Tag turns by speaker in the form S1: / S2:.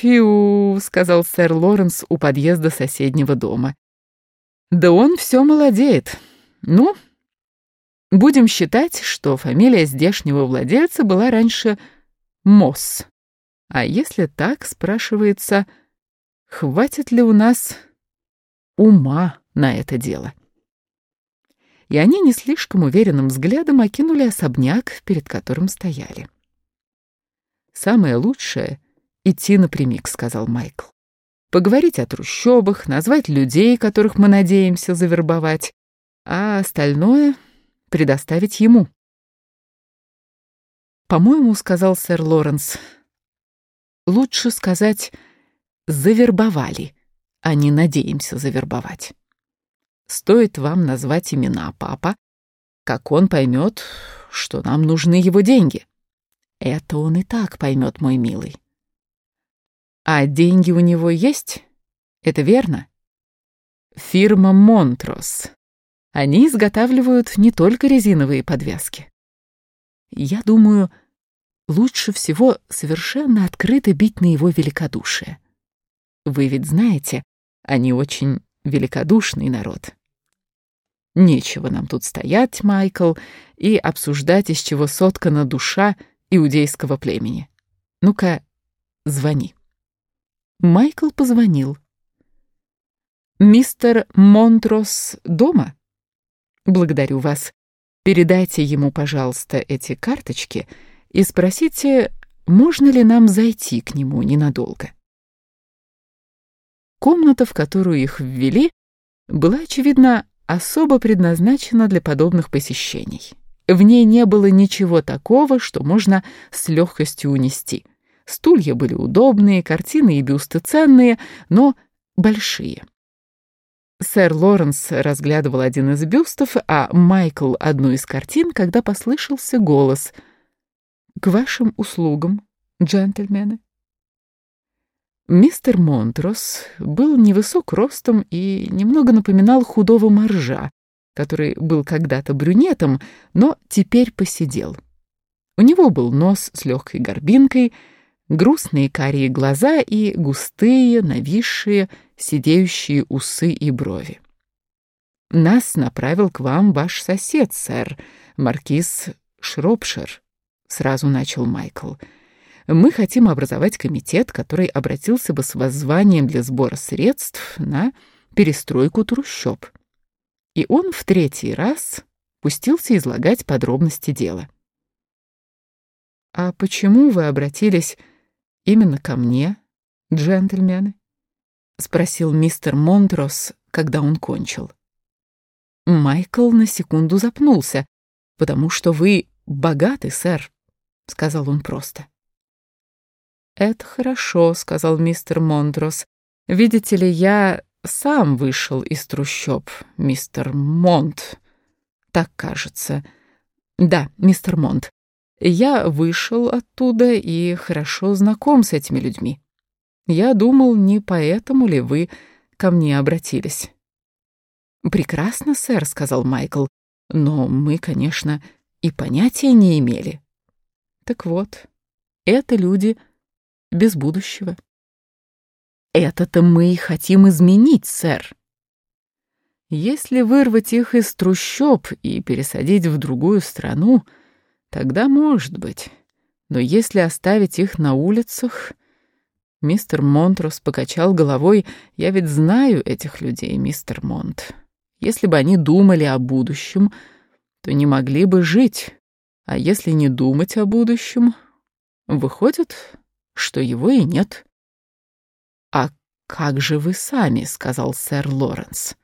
S1: «Фью», — сказал сэр Лоренс у подъезда соседнего дома. «Да он все молодеет. Ну, будем считать, что фамилия здешнего владельца была раньше Мосс. А если так, спрашивается, хватит ли у нас ума на это дело?» И они не слишком уверенным взглядом окинули особняк, перед которым стояли. «Самое лучшее — идти напрямик», — сказал Майкл. «Поговорить о трущобах, назвать людей, которых мы надеемся завербовать, а остальное предоставить ему». «По-моему, — сказал сэр Лоренс, — лучше сказать «завербовали», а не «надеемся завербовать». Стоит вам назвать имена папа, как он поймет, что нам нужны его деньги. Это он и так поймет, мой милый. А деньги у него есть? Это верно? Фирма Монтрос. Они изготавливают не только резиновые подвязки. Я думаю, лучше всего совершенно открыто бить на его великодушие. Вы ведь знаете, они очень великодушный народ. Нечего нам тут стоять, Майкл, и обсуждать, из чего соткана душа иудейского племени. Ну-ка, звони. Майкл позвонил. «Мистер Монтрос дома?» «Благодарю вас. Передайте ему, пожалуйста, эти карточки и спросите, можно ли нам зайти к нему ненадолго». Комната, в которую их ввели, была, очевидно, особо предназначена для подобных посещений. В ней не было ничего такого, что можно с легкостью унести. Стулья были удобные, картины и бюсты ценные, но большие. Сэр Лоренс разглядывал один из бюстов, а Майкл — одну из картин, когда послышался голос. «К вашим услугам, джентльмены». Мистер Монтрос был невысок ростом и немного напоминал худого моржа, который был когда-то брюнетом, но теперь посидел. У него был нос с легкой горбинкой — грустные карие глаза и густые, нависшие, сидеющие усы и брови. «Нас направил к вам ваш сосед, сэр, маркиз Шропшир», — сразу начал Майкл. «Мы хотим образовать комитет, который обратился бы с воззванием для сбора средств на перестройку трущоб». И он в третий раз пустился излагать подробности дела. «А почему вы обратились Именно ко мне, джентльмены? Спросил мистер Монтрос, когда он кончил. Майкл на секунду запнулся, потому что вы богаты, сэр, сказал он просто. Это хорошо, сказал мистер Монтрос. Видите ли, я сам вышел из трущоб, мистер Монт. Так кажется. Да, мистер Монт. Я вышел оттуда и хорошо знаком с этими людьми. Я думал, не поэтому ли вы ко мне обратились. «Прекрасно, сэр», — сказал Майкл, — «но мы, конечно, и понятия не имели». Так вот, это люди без будущего. Это-то мы и хотим изменить, сэр. Если вырвать их из трущоб и пересадить в другую страну — Тогда может быть. Но если оставить их на улицах... Мистер Монтрос покачал головой. «Я ведь знаю этих людей, мистер Монт. Если бы они думали о будущем, то не могли бы жить. А если не думать о будущем, выходит, что его и нет». «А как же вы сами?» — сказал сэр Лоренс.